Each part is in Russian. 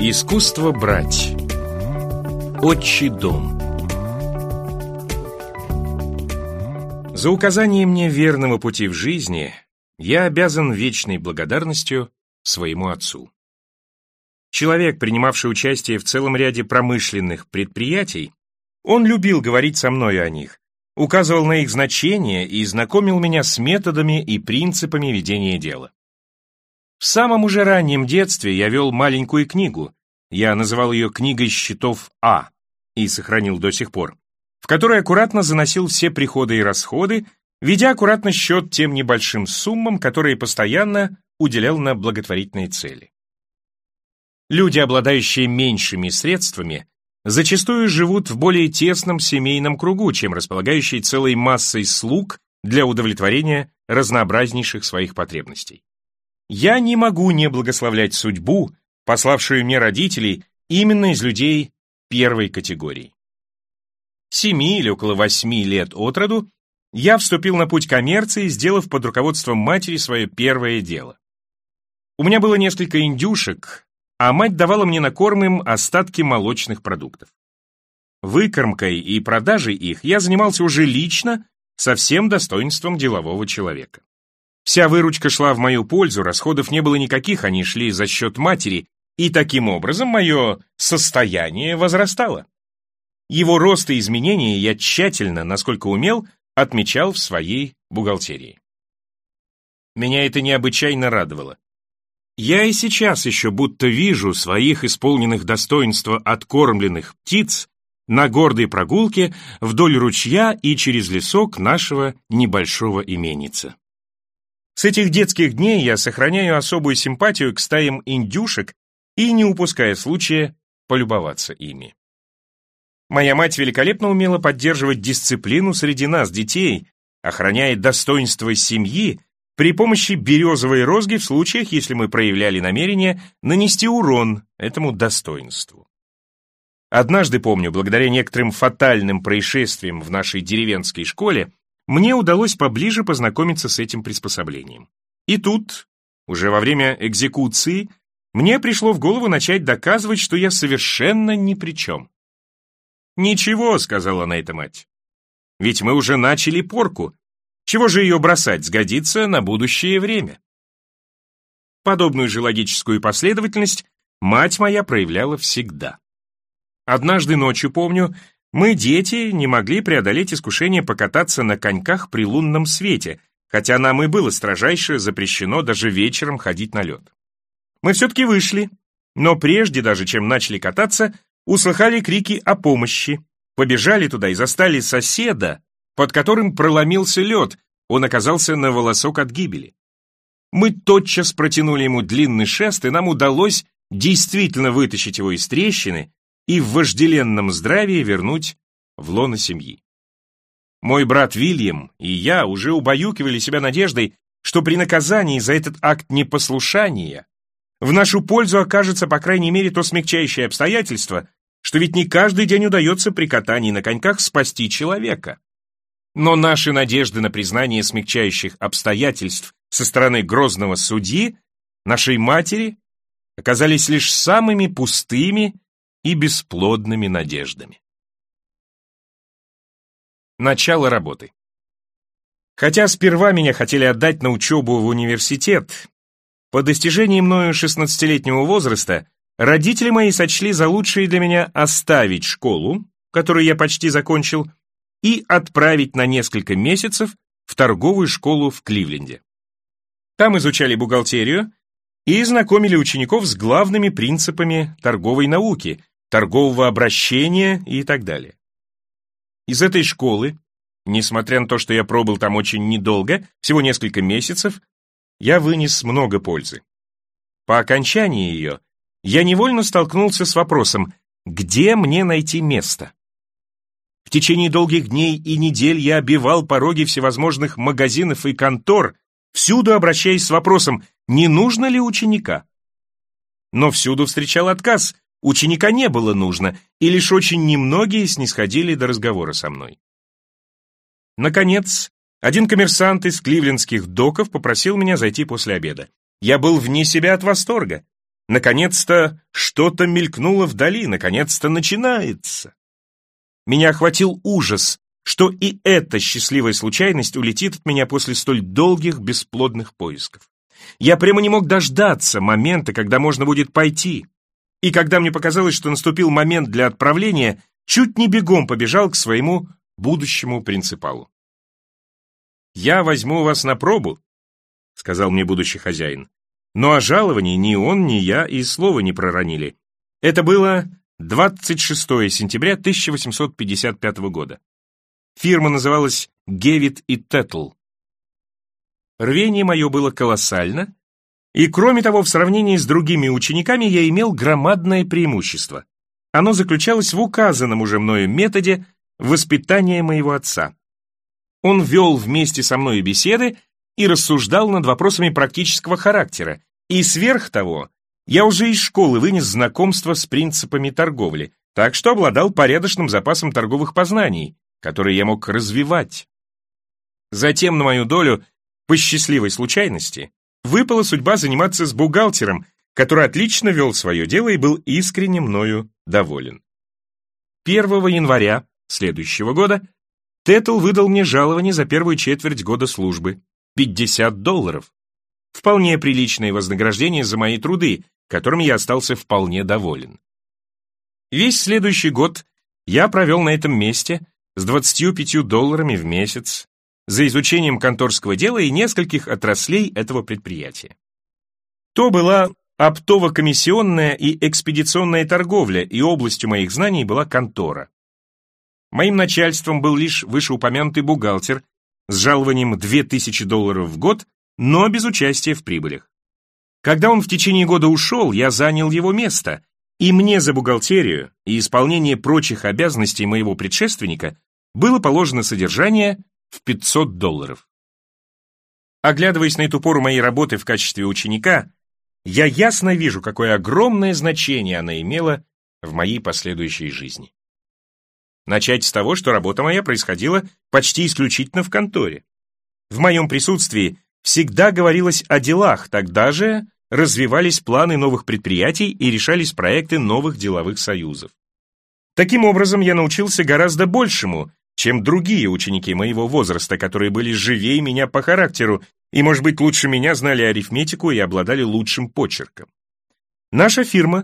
Искусство брать. Отчий дом. За указание мне верного пути в жизни я обязан вечной благодарностью своему отцу. Человек, принимавший участие в целом ряде промышленных предприятий, он любил говорить со мной о них, указывал на их значение и знакомил меня с методами и принципами ведения дела. В самом уже раннем детстве я вел маленькую книгу, я называл ее «Книгой счетов А» и сохранил до сих пор, в которой аккуратно заносил все приходы и расходы, ведя аккуратно счет тем небольшим суммам, которые постоянно уделял на благотворительные цели. Люди, обладающие меньшими средствами, зачастую живут в более тесном семейном кругу, чем располагающие целой массой слуг для удовлетворения разнообразнейших своих потребностей. Я не могу не благословлять судьбу, пославшую мне родителей именно из людей первой категории. Семи или около восьми лет от роду я вступил на путь коммерции, сделав под руководством матери свое первое дело. У меня было несколько индюшек, а мать давала мне на корм им остатки молочных продуктов. Выкормкой и продажей их я занимался уже лично, со всем достоинством делового человека. Вся выручка шла в мою пользу, расходов не было никаких, они шли за счет матери, и таким образом мое состояние возрастало. Его рост и изменения я тщательно, насколько умел, отмечал в своей бухгалтерии. Меня это необычайно радовало. Я и сейчас еще будто вижу своих исполненных достоинства откормленных птиц на гордой прогулке вдоль ручья и через лесок нашего небольшого именица. С этих детских дней я сохраняю особую симпатию к стаям индюшек и не упуская случая полюбоваться ими. Моя мать великолепно умела поддерживать дисциплину среди нас, детей, охраняя достоинство семьи при помощи березовой розги в случаях, если мы проявляли намерение нанести урон этому достоинству. Однажды, помню, благодаря некоторым фатальным происшествиям в нашей деревенской школе, мне удалось поближе познакомиться с этим приспособлением. И тут, уже во время экзекуции, мне пришло в голову начать доказывать, что я совершенно ни при чем. «Ничего», — сказала на это мать. «Ведь мы уже начали порку. Чего же ее бросать, сгодится на будущее время?» Подобную же логическую последовательность мать моя проявляла всегда. Однажды ночью, помню, мы, дети, не могли преодолеть искушение покататься на коньках при лунном свете, хотя нам и было строжайше запрещено даже вечером ходить на лед. Мы все-таки вышли, но прежде даже, чем начали кататься, услыхали крики о помощи, побежали туда и застали соседа, под которым проломился лед, он оказался на волосок от гибели. Мы тотчас протянули ему длинный шест, и нам удалось действительно вытащить его из трещины и в вожделенном здравии вернуть в лоно семьи. Мой брат Вильям и я уже убаюкивали себя надеждой, что при наказании за этот акт непослушания в нашу пользу окажется, по крайней мере, то смягчающее обстоятельство, что ведь не каждый день удается при катании на коньках спасти человека. Но наши надежды на признание смягчающих обстоятельств со стороны грозного судьи, нашей матери, оказались лишь самыми пустыми и бесплодными надеждами. Начало работы. Хотя сперва меня хотели отдать на учебу в университет, по достижении мною 16-летнего возраста родители мои сочли за лучшее для меня оставить школу, которую я почти закончил, и отправить на несколько месяцев в торговую школу в Кливленде. Там изучали бухгалтерию и знакомили учеников с главными принципами торговой науки, торгового обращения и так далее. Из этой школы, несмотря на то, что я пробыл там очень недолго, всего несколько месяцев, я вынес много пользы. По окончании ее я невольно столкнулся с вопросом, где мне найти место? В течение долгих дней и недель я обивал пороги всевозможных магазинов и контор, всюду обращаясь с вопросом, не нужно ли ученика? Но всюду встречал отказ, Ученика не было нужно, и лишь очень немногие снисходили до разговора со мной. Наконец, один коммерсант из кливлендских доков попросил меня зайти после обеда. Я был вне себя от восторга. Наконец-то что-то мелькнуло вдали, наконец-то начинается. Меня охватил ужас, что и эта счастливая случайность улетит от меня после столь долгих бесплодных поисков. Я прямо не мог дождаться момента, когда можно будет пойти. И когда мне показалось, что наступил момент для отправления, чуть не бегом побежал к своему будущему принципалу. «Я возьму вас на пробу», — сказал мне будущий хозяин. Но о жаловании ни он, ни я и слова не проронили. Это было 26 сентября 1855 года. Фирма называлась Гевит и Тетл. Рвение мое было колоссально, и кроме того, в сравнении с другими учениками я имел громадное преимущество. Оно заключалось в указанном уже мною методе воспитания моего отца. Он вел вместе со мной беседы и рассуждал над вопросами практического характера, и сверх того, я уже из школы вынес знакомство с принципами торговли, так что обладал порядочным запасом торговых познаний, которые я мог развивать. Затем на мою долю, по счастливой случайности, выпала судьба заниматься с бухгалтером, который отлично вел свое дело и был искренне мною доволен. 1 января следующего года Тетл выдал мне жалование за первую четверть года службы – 50 долларов. Вполне приличное вознаграждение за мои труды, которым я остался вполне доволен. Весь следующий год я провел на этом месте с 25 долларами в месяц за изучением конторского дела и нескольких отраслей этого предприятия. То была оптово-комиссионная и экспедиционная торговля, и областью моих знаний была контора. Моим начальством был лишь вышеупомянутый бухгалтер с жалованием 2000 долларов в год но без участия в прибылях. Когда он в течение года ушел, я занял его место, и мне за бухгалтерию и исполнение прочих обязанностей моего предшественника было положено содержание в 500 долларов. Оглядываясь на эту пору моей работы в качестве ученика, я ясно вижу, какое огромное значение она имела в моей последующей жизни. Начать с того, что работа моя происходила почти исключительно в конторе. В моем присутствии всегда говорилось о делах, тогда же развивались планы новых предприятий и решались проекты новых деловых союзов. Таким образом, я научился гораздо большему, чем другие ученики моего возраста, которые были живее меня по характеру и, может быть, лучше меня знали арифметику и обладали лучшим почерком. Наша фирма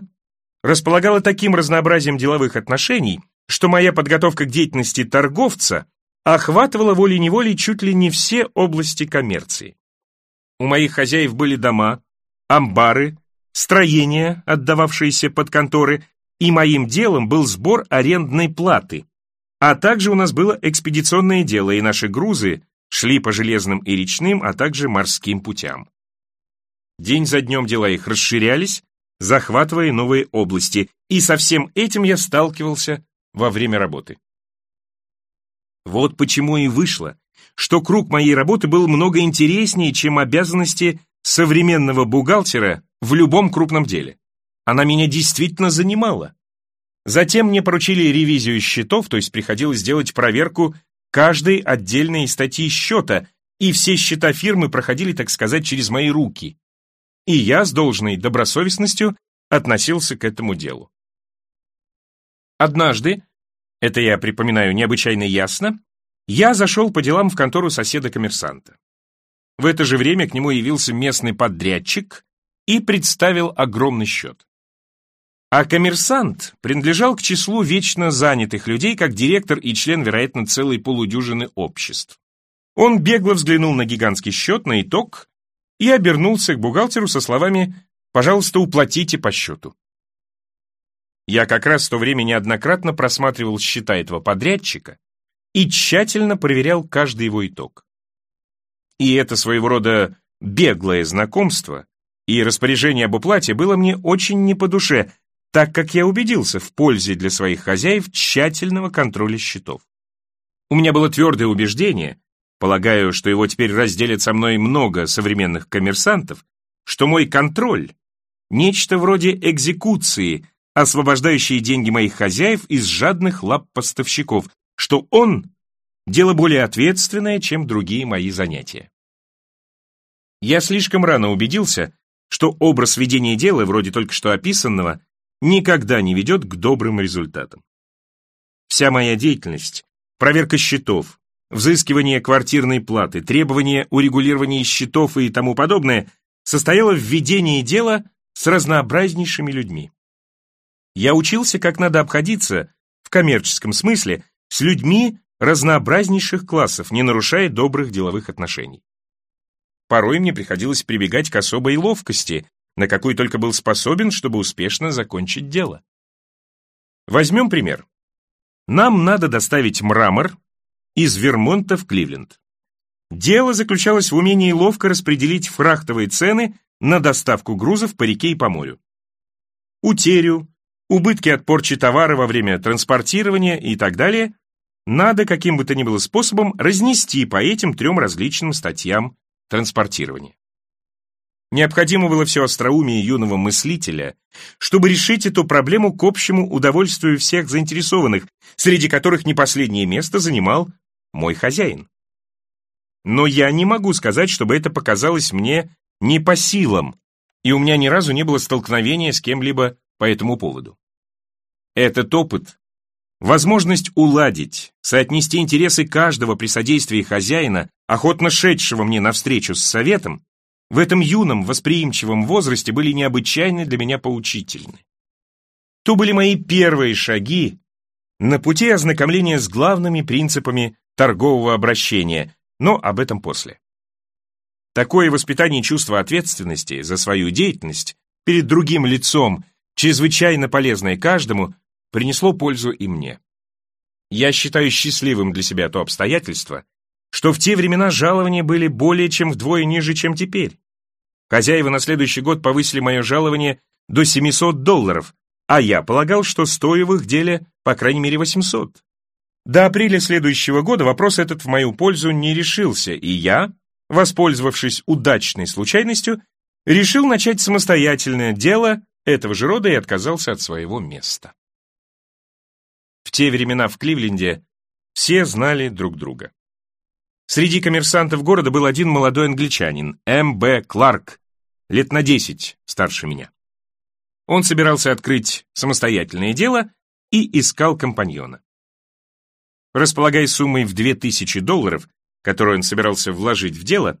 располагала таким разнообразием деловых отношений, что моя подготовка к деятельности торговца охватывала волей-неволей чуть ли не все области коммерции. У моих хозяев были дома, амбары, строения, отдававшиеся под конторы, и моим делом был сбор арендной платы. А также у нас было экспедиционное дело, и наши грузы шли по железным и речным, а также морским путям. День за днем дела их расширялись, захватывая новые области, и со всем этим я сталкивался во время работы. Вот почему и вышло, что круг моей работы был много интереснее, чем обязанности современного бухгалтера в любом крупном деле. Она меня действительно занимала. Затем мне поручили ревизию счетов, то есть приходилось делать проверку каждой отдельной статьи счета, и все счета фирмы проходили, так сказать, через мои руки. И я с должной добросовестностью относился к этому делу. Однажды, это я припоминаю необычайно ясно, я зашел по делам в контору соседа-коммерсанта. В это же время к нему явился местный подрядчик и представил огромный счет. А коммерсант принадлежал к числу вечно занятых людей, как директор и член, вероятно, целой полудюжины обществ. Он бегло взглянул на гигантский счет, на итог, и обернулся к бухгалтеру со словами «Пожалуйста, уплатите по счету». Я как раз в то время неоднократно просматривал счета этого подрядчика и тщательно проверял каждый его итог. И это своего рода беглое знакомство и распоряжение об уплате было мне очень не по душе, так как я убедился в пользе для своих хозяев тщательного контроля счетов. У меня было твердое убеждение, полагаю, что его теперь разделят со мной много современных коммерсантов, что мой контроль — нечто вроде экзекуции, освобождающей деньги моих хозяев из жадных лап поставщиков, что он – дело более ответственное, чем другие мои занятия. Я слишком рано убедился, что образ ведения дела, вроде только что описанного, никогда не ведет к добрым результатам. Вся моя деятельность, проверка счетов, взыскивание квартирной платы, требования урегулирования счетов и тому подобное, состояла в ведении дела с разнообразнейшими людьми. Я учился, как надо обходиться, в коммерческом смысле, с людьми разнообразнейших классов, не нарушая добрых деловых отношений. Порой мне приходилось прибегать к особой ловкости, на какую только был способен, чтобы успешно закончить дело. Возьмем пример. Нам надо доставить мрамор из Вермонта в Кливленд. Дело заключалось в умении ловко распределить фрахтовые цены на доставку грузов по реке и по морю. Утерю, убытки от порчи товара во время транспортирования и так далее надо каким бы то ни было способом разнести по этим трем различным статьям транспортирования. Необходимо было все остроумие юного мыслителя, чтобы решить эту проблему к общему удовольствию всех заинтересованных, среди которых не последнее место занимал мой хозяин. Но я не могу сказать, чтобы это показалось мне не по силам, и у меня ни разу не было столкновения с кем-либо по этому поводу. Этот опыт, возможность уладить, соотнести интересы каждого при содействии хозяина, охотно шедшего мне навстречу с советом, в этом юном, восприимчивом возрасте были необычайно для меня поучительны. То были мои первые шаги на пути ознакомления с главными принципами торгового обращения, но об этом после. Такое воспитание чувства ответственности за свою деятельность перед другим лицом, чрезвычайно полезное каждому, принесло пользу и мне. Я считаю счастливым для себя то обстоятельство, что в те времена жалования были более чем вдвое ниже, чем теперь. Хозяева на следующий год повысили мое жалование до 700 долларов, а я полагал, что стою в их деле по крайней мере 800. До апреля следующего года вопрос этот в мою пользу не решился, и я, воспользовавшись удачной случайностью, решил начать самостоятельное дело этого же рода и отказался от своего места. В те времена в Кливленде все знали друг друга. Среди коммерсантов города был один молодой англичанин, М.Б. Кларк, лет на десять старше меня. Он собирался открыть самостоятельное дело и искал компаньона. Располагая суммой в 2000 долларов, которую он собирался вложить в дело,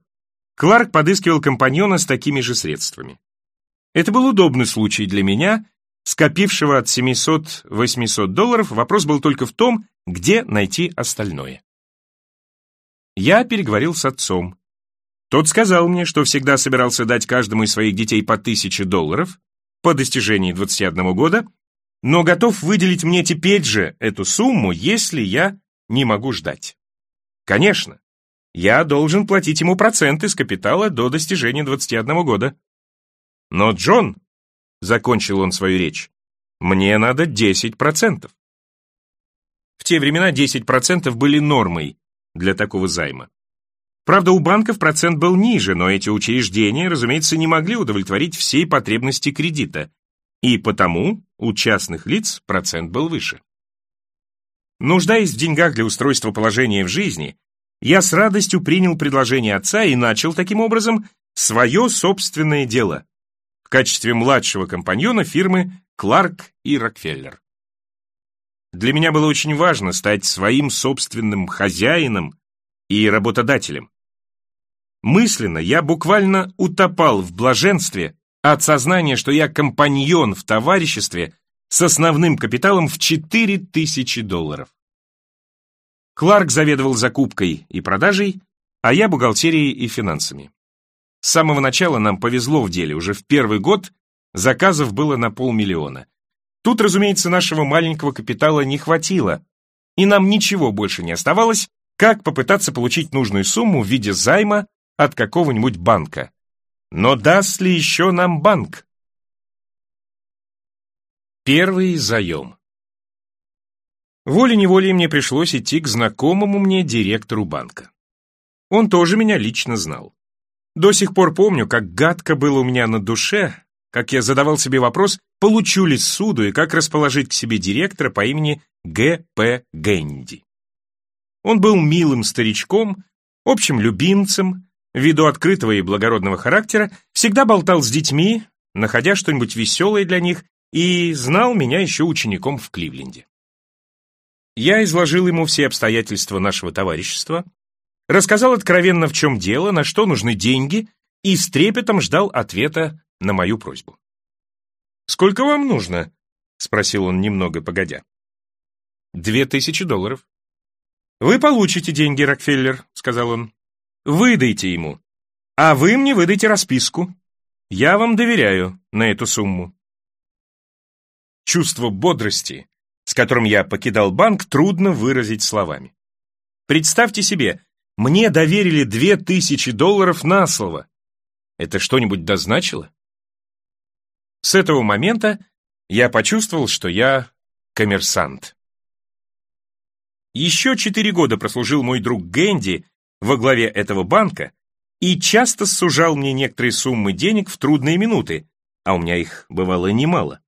Кларк подыскивал компаньона с такими же средствами. Это был удобный случай для меня, скопившего от 700-800 долларов, вопрос был только в том, где найти остальное. Я переговорил с отцом. Тот сказал мне, что всегда собирался дать каждому из своих детей по тысяче долларов по достижении 21 года, но готов выделить мне теперь же эту сумму, если я не могу ждать. Конечно, я должен платить ему проценты с капитала до достижения 21 года. Но, Джон, — закончил он свою речь, — мне надо 10%. В те времена 10% были нормой, для такого займа. Правда, у банков процент был ниже, но эти учреждения, разумеется, не могли удовлетворить всей потребности кредита, и потому у частных лиц процент был выше. Нуждаясь в деньгах для устройства положения в жизни, я с радостью принял предложение отца и начал таким образом свое собственное дело в качестве младшего компаньона фирмы Кларк и Рокфеллер. Для меня было очень важно стать своим собственным хозяином и работодателем. Мысленно я буквально утопал в блаженстве от сознания, что я компаньон в товариществе с основным капиталом в 4000 долларов. Кларк заведовал закупкой и продажей, а я бухгалтерией и финансами. С самого начала нам повезло в деле, уже в первый год заказов было на полмиллиона. Тут, разумеется, нашего маленького капитала не хватило, и нам ничего больше не оставалось, как попытаться получить нужную сумму в виде займа от какого-нибудь банка. Но даст ли еще нам банк? Первый заем. Волей-неволей мне пришлось идти к знакомому мне директору банка. Он тоже меня лично знал. До сих пор помню, как гадко было у меня на душе, как я задавал себе вопрос, получу ли суду и как расположить к себе директора по имени Г. П. Генди. Он был милым старичком, общим любимцем, ввиду открытого и благородного характера, всегда болтал с детьми, находя что-нибудь веселое для них, и знал меня еще учеником в Кливленде. Я изложил ему все обстоятельства нашего товарищества, рассказал откровенно, в чем дело, на что нужны деньги, и с трепетом ждал ответа на мою просьбу. «Сколько вам нужно?» — спросил он немного погодя. «Две тысячи долларов». «Вы получите деньги, Рокфеллер», — сказал он. «Выдайте ему. А вы мне выдайте расписку. Я вам доверяю на эту сумму». Чувство бодрости, с которым я покидал банк, трудно выразить словами. Представьте себе, мне доверили две тысячи долларов на слово. Это что-нибудь дозначило? С этого момента я почувствовал, что я коммерсант. Еще четыре года прослужил мой друг Гэнди во главе этого банка и часто сужал мне некоторые суммы денег в трудные минуты, а у меня их бывало немало.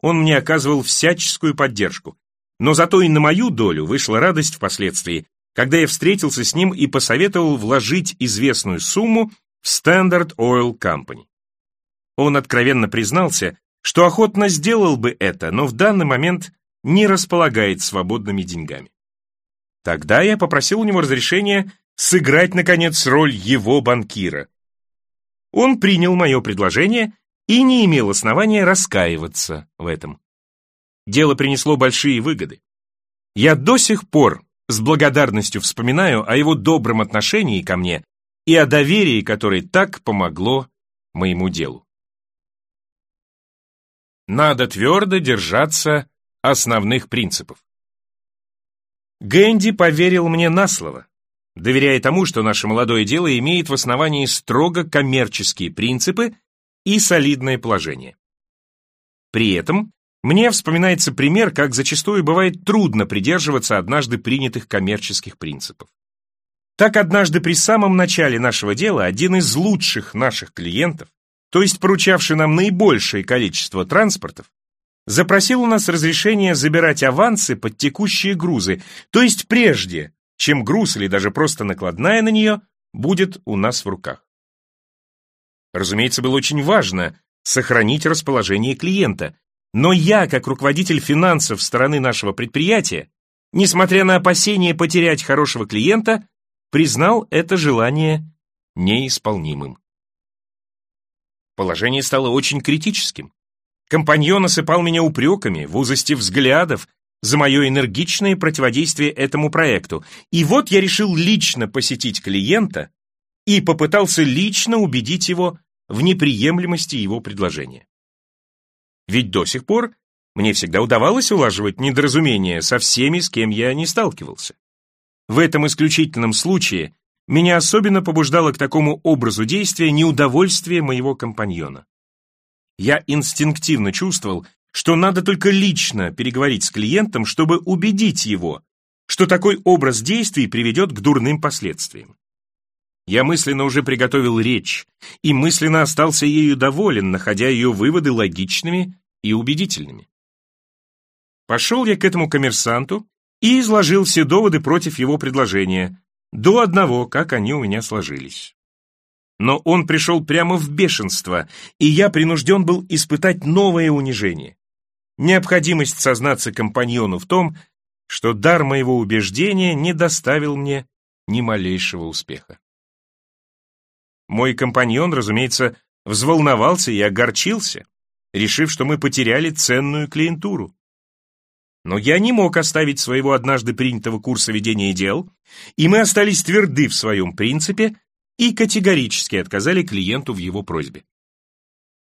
Он мне оказывал всяческую поддержку, но зато и на мою долю вышла радость впоследствии, когда я встретился с ним и посоветовал вложить известную сумму в Standard Oil Company. Он откровенно признался, что охотно сделал бы это, но в данный момент не располагает свободными деньгами. Тогда я попросил у него разрешения сыграть, наконец, роль его банкира. Он принял мое предложение и не имел основания раскаиваться в этом. Дело принесло большие выгоды. Я до сих пор с благодарностью вспоминаю о его добром отношении ко мне и о доверии, которое так помогло моему делу. Надо твердо держаться основных принципов. Гэнди поверил мне на слово, доверяя тому, что наше молодое дело имеет в основании строго коммерческие принципы и солидное положение. При этом мне вспоминается пример, как зачастую бывает трудно придерживаться однажды принятых коммерческих принципов. Так однажды при самом начале нашего дела один из лучших наших клиентов, то есть поручавший нам наибольшее количество транспортов, запросил у нас разрешение забирать авансы под текущие грузы, то есть прежде, чем груз или даже просто накладная на нее будет у нас в руках. Разумеется, было очень важно сохранить расположение клиента, но я, как руководитель финансов стороны нашего предприятия, несмотря на опасения потерять хорошего клиента, признал это желание неисполнимым. Положение стало очень критическим. Компаньон осыпал меня упреками в узости взглядов за мое энергичное противодействие этому проекту. И вот я решил лично посетить клиента и попытался лично убедить его в неприемлемости его предложения. Ведь до сих пор мне всегда удавалось улаживать недоразумения со всеми, с кем я не сталкивался. В этом исключительном случае меня особенно побуждало к такому образу действия неудовольствие моего компаньона. Я инстинктивно чувствовал, что надо только лично переговорить с клиентом, чтобы убедить его, что такой образ действий приведет к дурным последствиям. Я мысленно уже приготовил речь и мысленно остался ею доволен, находя ее выводы логичными и убедительными. Пошел я к этому коммерсанту и изложил все доводы против его предложения, до одного, как они у меня сложились. Но он пришел прямо в бешенство, и я принужден был испытать новое унижение. Необходимость сознаться компаньону в том, что дар моего убеждения не доставил мне ни малейшего успеха. Мой компаньон, разумеется, взволновался и огорчился, решив, что мы потеряли ценную клиентуру. Но я не мог оставить своего однажды принятого курса ведения дел, и мы остались тверды в своем принципе и категорически отказали клиенту в его просьбе.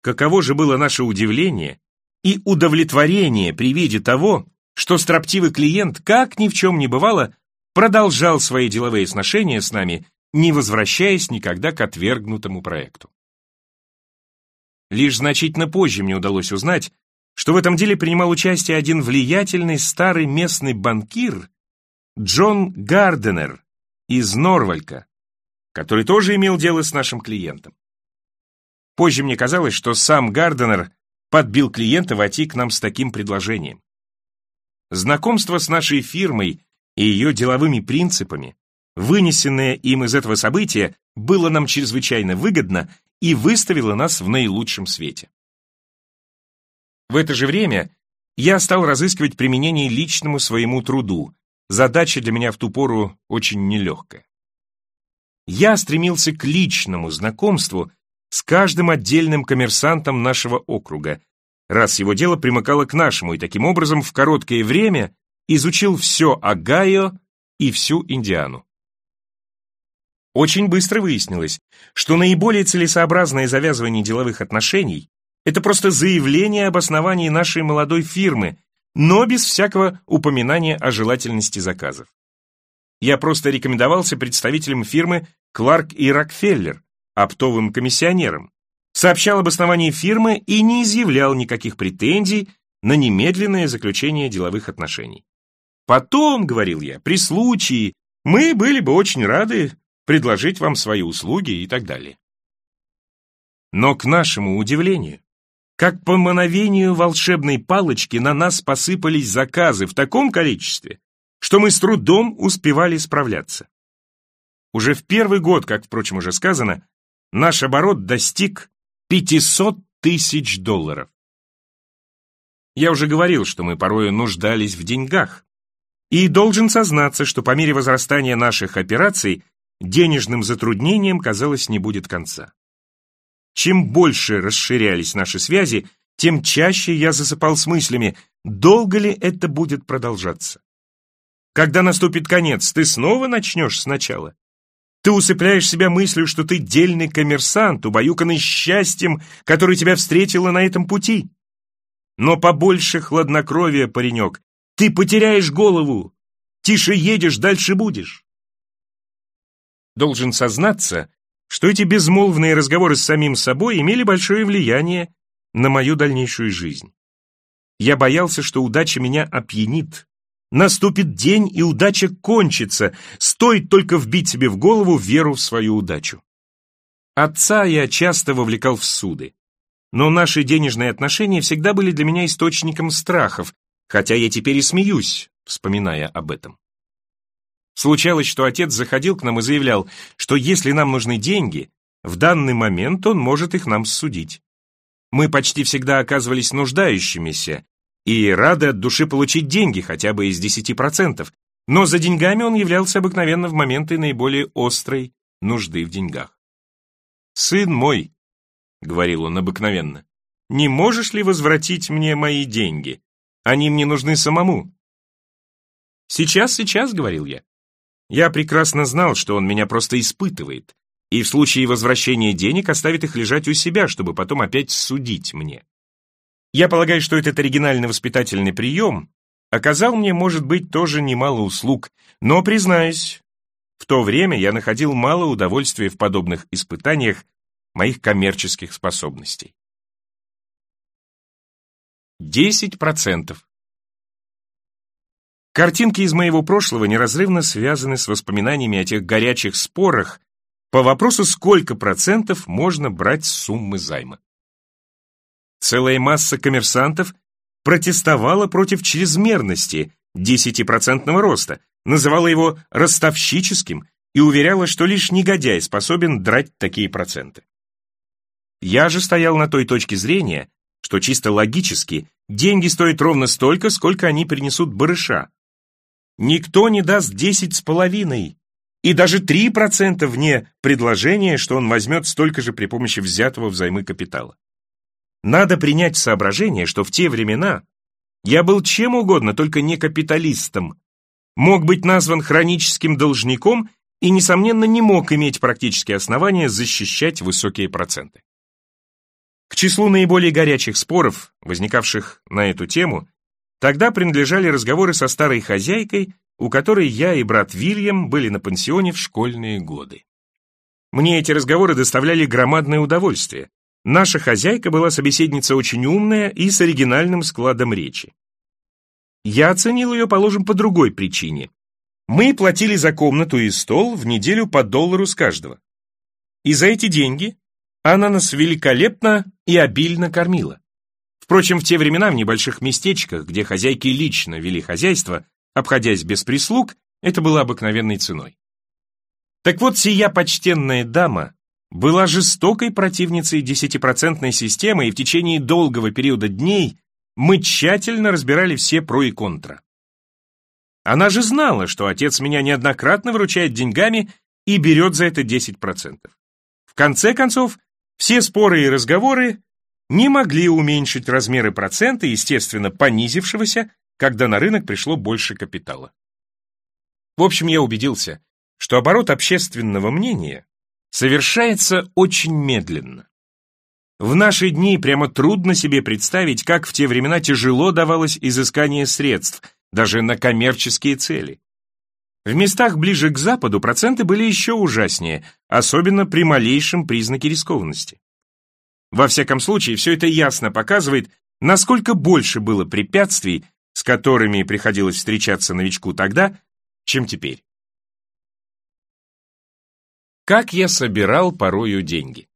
Каково же было наше удивление и удовлетворение при виде того, что строптивый клиент, как ни в чем не бывало, продолжал свои деловые сношения с нами, не возвращаясь никогда к отвергнутому проекту. Лишь значительно позже мне удалось узнать, что в этом деле принимал участие один влиятельный старый местный банкир Джон Гарденер из Норвалька, который тоже имел дело с нашим клиентом. Позже мне казалось, что сам Гарденер подбил клиента войти к нам с таким предложением. Знакомство с нашей фирмой и ее деловыми принципами вынесенное им из этого события, было нам чрезвычайно выгодно и выставило нас в наилучшем свете. В это же время я стал разыскивать применение личному своему труду. Задача для меня в ту пору очень нелегкая. Я стремился к личному знакомству с каждым отдельным коммерсантом нашего округа, раз его дело примыкало к нашему, и таким образом в короткое время изучил все Огайо и всю Индиану. Очень быстро выяснилось, что наиболее целесообразное завязывание деловых отношений – это просто заявление об основании нашей молодой фирмы, но без всякого упоминания о желательности заказов. Я просто рекомендовался представителям фирмы Кларк и Рокфеллер, оптовым комиссионерам, сообщал об основании фирмы и не изъявлял никаких претензий на немедленное заключение деловых отношений. Потом, говорил я, при случае, мы были бы очень рады предложить вам свои услуги и так далее. Но к нашему удивлению, как по мановению волшебной палочки на нас посыпались заказы в таком количестве, что мы с трудом успевали справляться. Уже в первый год, как, впрочем, уже сказано, наш оборот достиг 500 тысяч долларов. Я уже говорил, что мы порой нуждались в деньгах. И должен сознаться, что по мере возрастания наших операций денежным затруднениям, казалось, не будет конца. Чем больше расширялись наши связи, тем чаще я засыпал с мыслями, долго ли это будет продолжаться. Когда наступит конец, ты снова начнешь сначала. Ты усыпляешь себя мыслью, что ты дельный коммерсант, убаюканный счастьем, который тебя встретило на этом пути. Но побольше хладнокровия, паренек, ты потеряешь голову. Тише едешь, дальше будешь. Должен сознаться, что эти безмолвные разговоры с самим собой имели большое влияние на мою дальнейшую жизнь. Я боялся, что удача меня опьянит, Наступит день, и удача кончится, стоит только вбить себе в голову веру в свою удачу. Отца я часто вовлекал в суды, но наши денежные отношения всегда были для меня источником страхов, хотя я теперь и смеюсь, вспоминая об этом. Случалось, что отец заходил к нам и заявлял, что если нам нужны деньги, в данный момент он может их нам судить. Мы почти всегда оказывались нуждающимися, и рады от души получить деньги, хотя бы из 10%, но за деньгами он являлся обыкновенно в моменты наиболее острой нужды в деньгах. «Сын мой», — говорил он обыкновенно, — «не можешь ли возвратить мне мои деньги? Они мне нужны самому». «Сейчас, сейчас», — говорил я. Я прекрасно знал, что он меня просто испытывает, и в случае возвращения денег оставит их лежать у себя, чтобы потом опять судить мне. Я полагаю, что этот оригинальный воспитательный прием оказал мне, может быть, тоже немало услуг, но, признаюсь, в то время я находил мало удовольствия в подобных испытаниях моих коммерческих способностей. 10%. Картинки из моего прошлого неразрывно связаны с воспоминаниями о тех горячих спорах по вопросу, сколько процентов можно брать с суммы займа. Целая масса коммерсантов протестовала против чрезмерности 10% роста, называла его ростовщическим и уверяла, что лишь негодяй способен драть такие проценты. Я же стоял на той точке зрения, что чисто логически деньги стоят ровно столько, сколько они принесут барыша. Никто не даст десять с половиной, и даже 3% вне предложения, что он возьмет столько же при помощи взятого взаймы капитала. Надо принять соображение, что в те времена я был чем угодно, только не капиталистом, мог быть назван хроническим должником и, несомненно, не мог иметь практические основания защищать высокие проценты. К числу наиболее горячих споров, возникавших на эту тему, тогда принадлежали разговоры со старой хозяйкой, у которой я и брат Вильям были на пансионе в школьные годы. Мне эти разговоры доставляли громадное удовольствие, Наша хозяйка была собеседница очень умная и с оригинальным складом речи. Я оценил ее, положим, по другой причине. Мы платили за комнату и стол в неделю по доллару с каждого. И за эти деньги она нас великолепно и обильно кормила. Впрочем, в те времена в небольших местечках, где хозяйки лично вели хозяйство, обходясь без прислуг, это было обыкновенной ценой. Так вот, сия почтенная дама была жестокой противницей десятипроцентной системы, и в течение долгого периода дней мы тщательно разбирали все про и контра. Она же знала, что отец меня неоднократно выручает деньгами и берет за это 10%. В конце концов, все споры и разговоры не могли уменьшить размеры процента, естественно, понизившегося, когда на рынок пришло больше капитала. В общем, я убедился, что оборот общественного мнения совершается очень медленно. В наши дни прямо трудно себе представить, как в те времена тяжело давалось изыскание средств, даже на коммерческие цели. В местах ближе к Западу проценты были еще ужаснее, особенно при малейшем признаке рискованности. Во всяком случае, все это ясно показывает, насколько больше было препятствий, с которыми приходилось встречаться новичку тогда, чем теперь. Как я собирал порою деньги?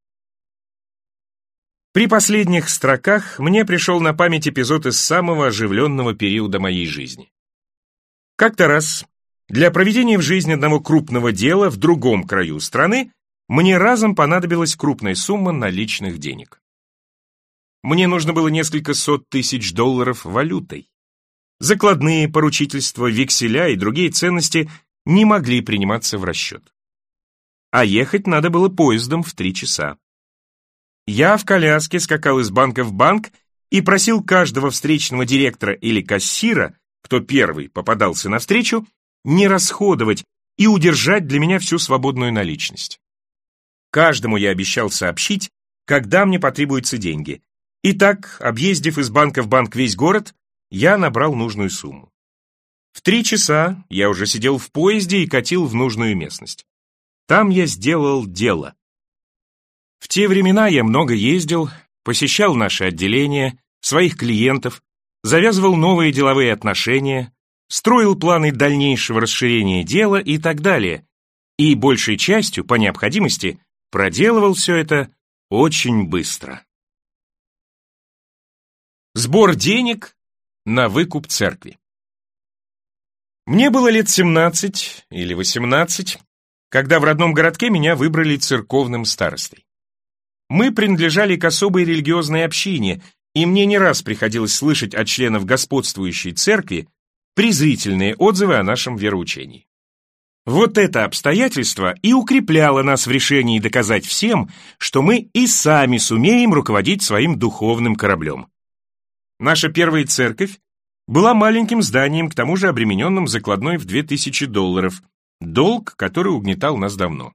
При последних строках мне пришел на память эпизод из самого оживленного периода моей жизни. Как-то раз для проведения в жизни одного крупного дела в другом краю страны мне разом понадобилась крупная сумма наличных денег. Мне нужно было несколько сот тысяч долларов валютой. Закладные, поручительства, векселя и другие ценности не могли приниматься в расчет. А ехать надо было поездом в три часа. Я в коляске скакал из банка в банк и просил каждого встречного директора или кассира, кто первый попадался навстречу, не расходовать и удержать для меня всю свободную наличность. Каждому я обещал сообщить, когда мне потребуются деньги. Итак, объездив из банка в банк весь город, я набрал нужную сумму. В три часа я уже сидел в поезде и катил в нужную местность. Там я сделал дело. В те времена я много ездил, посещал наши отделения, своих клиентов, завязывал новые деловые отношения, строил планы дальнейшего расширения дела и так далее. И большей частью, по необходимости, проделывал все это очень быстро. Сбор денег на выкуп церкви. Мне было лет 17 или 18, когда в родном городке меня выбрали церковным старостой. Мы принадлежали к особой религиозной общине, и мне не раз приходилось слышать от членов господствующей церкви презрительные отзывы о нашем вероучении. Вот это обстоятельство и укрепляло нас в решении доказать всем, что мы и сами сумеем руководить своим духовным кораблем. Наша первая церковь была маленьким зданием, к тому же обремененным закладной в 2000 долларов, долг, который угнетал нас давно.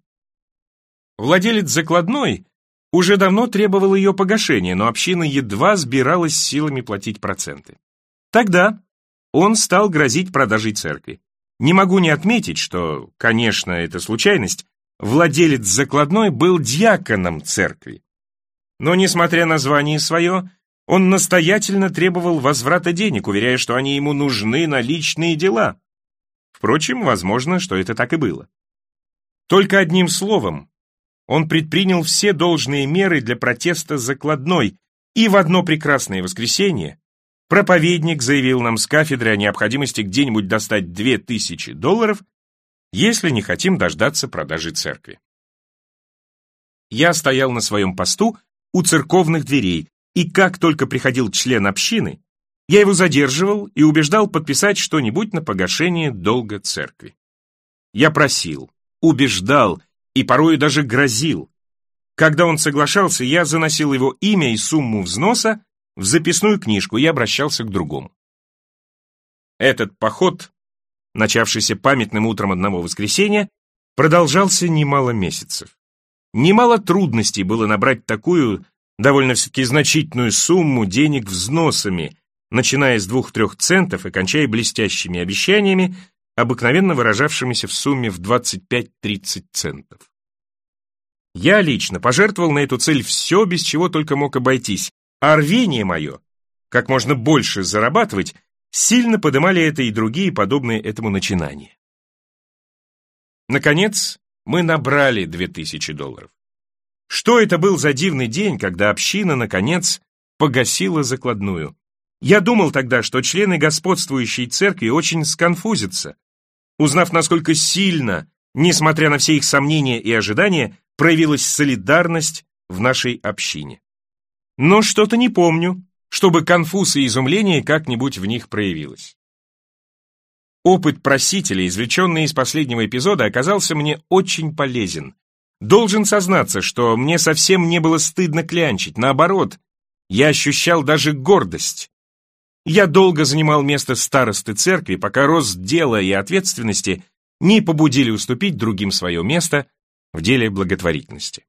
Владелец закладной уже давно требовал ее погашения, но община едва сбиралась силами платить проценты. Тогда он стал грозить продажей церкви. Не могу не отметить, что, конечно, это случайность, владелец закладной был диаконом церкви. Но, несмотря на звание свое, он настоятельно требовал возврата денег, уверяя, что они ему нужны на личные дела. Впрочем, возможно, что это так и было. Только одним словом, он предпринял все должные меры для протеста закладной, и в одно прекрасное воскресенье проповедник заявил нам с кафедры о необходимости где-нибудь достать две тысячи долларов, если не хотим дождаться продажи церкви. Я стоял на своем посту у церковных дверей, и как только приходил член общины, я его задерживал и убеждал подписать что-нибудь на погашение долга церкви. Я просил, убеждал и порой даже грозил. Когда он соглашался, я заносил его имя и сумму взноса в записную книжку и обращался к другому. Этот поход, начавшийся памятным утром одного воскресенья, продолжался немало месяцев. Немало трудностей было набрать такую, довольно все-таки значительную сумму денег взносами, начиная с двух-трех центов и кончая блестящими обещаниями, обыкновенно выражавшимися в сумме в 25-30 центов. Я лично пожертвовал на эту цель все, без чего только мог обойтись, а рвение мое, как можно больше зарабатывать, сильно подымали это и другие подобные этому начинания. Наконец, мы набрали 2000 долларов. Что это был за дивный день, когда община, наконец, погасила закладную? Я думал тогда, что члены господствующей церкви очень сконфузятся, узнав, насколько сильно несмотря на все их сомнения и ожидания, проявилась солидарность в нашей общине. Но что-то не помню, чтобы конфуз и изумление как-нибудь в них проявилось. Опыт просителя, извлеченный из последнего эпизода, оказался мне очень полезен. Должен сознаться, что мне совсем не было стыдно клянчить, наоборот, я ощущал даже гордость. Я долго занимал место старосты церкви, пока рост дела и ответственности не побудили уступить другим свое место в деле благотворительности.